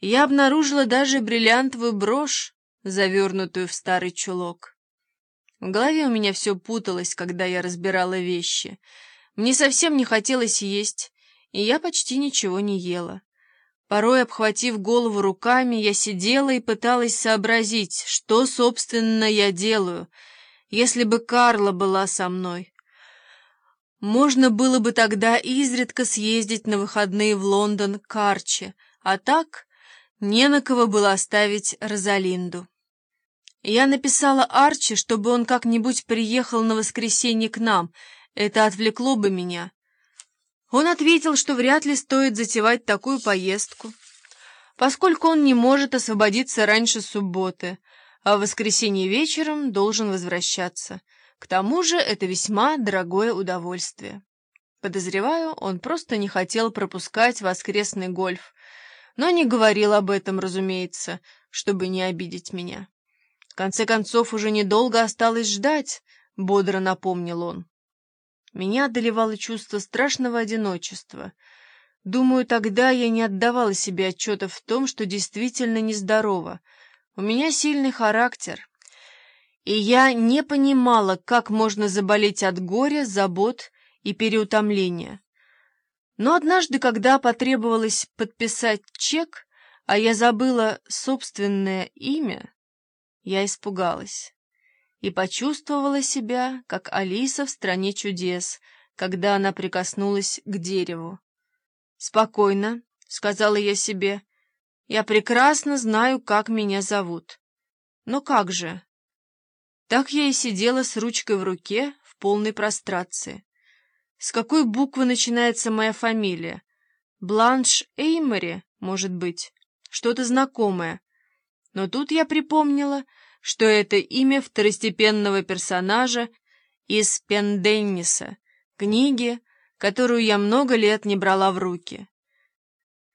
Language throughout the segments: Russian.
Я обнаружила даже бриллиантовую брошь, завернутую в старый чулок. В голове у меня все путалось, когда я разбирала вещи. Мне совсем не хотелось есть, и я почти ничего не ела. Порой, обхватив голову руками, я сидела и пыталась сообразить, что, собственно, я делаю, если бы Карла была со мной. Можно было бы тогда изредка съездить на выходные в Лондон к Арчи, а так не на кого было оставить Розалинду. Я написала Арчи, чтобы он как-нибудь приехал на воскресенье к нам, это отвлекло бы меня. Он ответил, что вряд ли стоит затевать такую поездку, поскольку он не может освободиться раньше субботы, а в воскресенье вечером должен возвращаться. К тому же это весьма дорогое удовольствие. Подозреваю, он просто не хотел пропускать воскресный гольф, но не говорил об этом, разумеется, чтобы не обидеть меня. В конце концов, уже недолго осталось ждать, — бодро напомнил он. Меня одолевало чувство страшного одиночества. Думаю, тогда я не отдавала себе отчета в том, что действительно нездорова. У меня сильный характер. И я не понимала, как можно заболеть от горя, забот и переутомления. Но однажды, когда потребовалось подписать чек, а я забыла собственное имя, я испугалась и почувствовала себя, как Алиса в «Стране чудес», когда она прикоснулась к дереву. «Спокойно», — сказала я себе, — «я прекрасно знаю, как меня зовут». «Но как же?» Так я и сидела с ручкой в руке в полной прострации. С какой буквы начинается моя фамилия? Бланш Эймори, может быть, что-то знакомое. Но тут я припомнила, что это имя второстепенного персонажа из Пенденниса, книги, которую я много лет не брала в руки.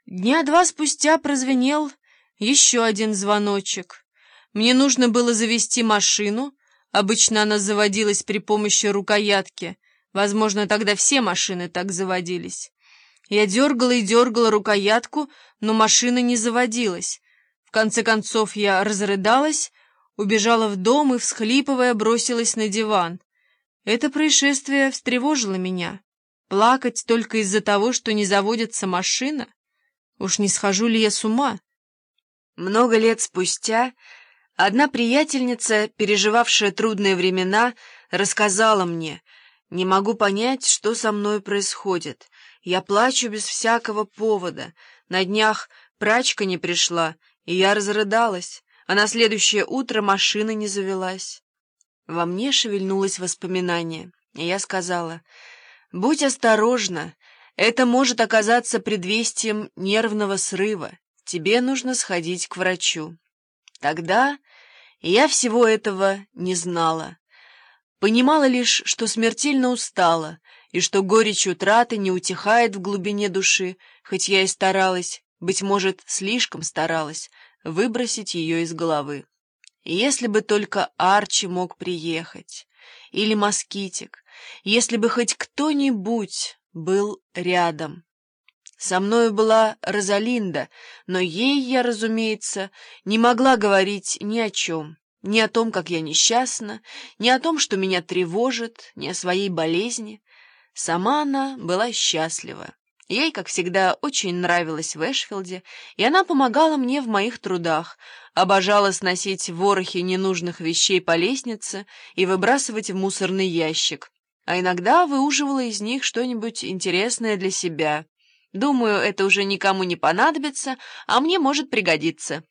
Дня два спустя прозвенел еще один звоночек. Мне нужно было завести машину, обычно она заводилась при помощи рукоятки, возможно, тогда все машины так заводились. Я дергала и дергала рукоятку, но машина не заводилась. В конце концов я разрыдалась, убежала в дом и, всхлипывая, бросилась на диван. Это происшествие встревожило меня. Плакать только из-за того, что не заводится машина? Уж не схожу ли я с ума? Много лет спустя одна приятельница, переживавшая трудные времена, рассказала мне, «Не могу понять, что со мной происходит. Я плачу без всякого повода. На днях прачка не пришла, и я разрыдалась а на следующее утро машина не завелась. Во мне шевельнулось воспоминание, и я сказала, «Будь осторожна, это может оказаться предвестием нервного срыва, тебе нужно сходить к врачу». Тогда я всего этого не знала. Понимала лишь, что смертельно устала, и что горечь утраты не утихает в глубине души, хоть я и старалась, быть может, слишком старалась, выбросить ее из головы. Если бы только Арчи мог приехать, или Москитик, если бы хоть кто-нибудь был рядом. Со мною была Розалинда, но ей я, разумеется, не могла говорить ни о чем, ни о том, как я несчастна, ни о том, что меня тревожит, ни о своей болезни. Сама она была счастлива. Ей, как всегда, очень нравилось в Эшфилде, и она помогала мне в моих трудах, обожала сносить ворохи ненужных вещей по лестнице и выбрасывать в мусорный ящик, а иногда выуживала из них что-нибудь интересное для себя. Думаю, это уже никому не понадобится, а мне может пригодиться.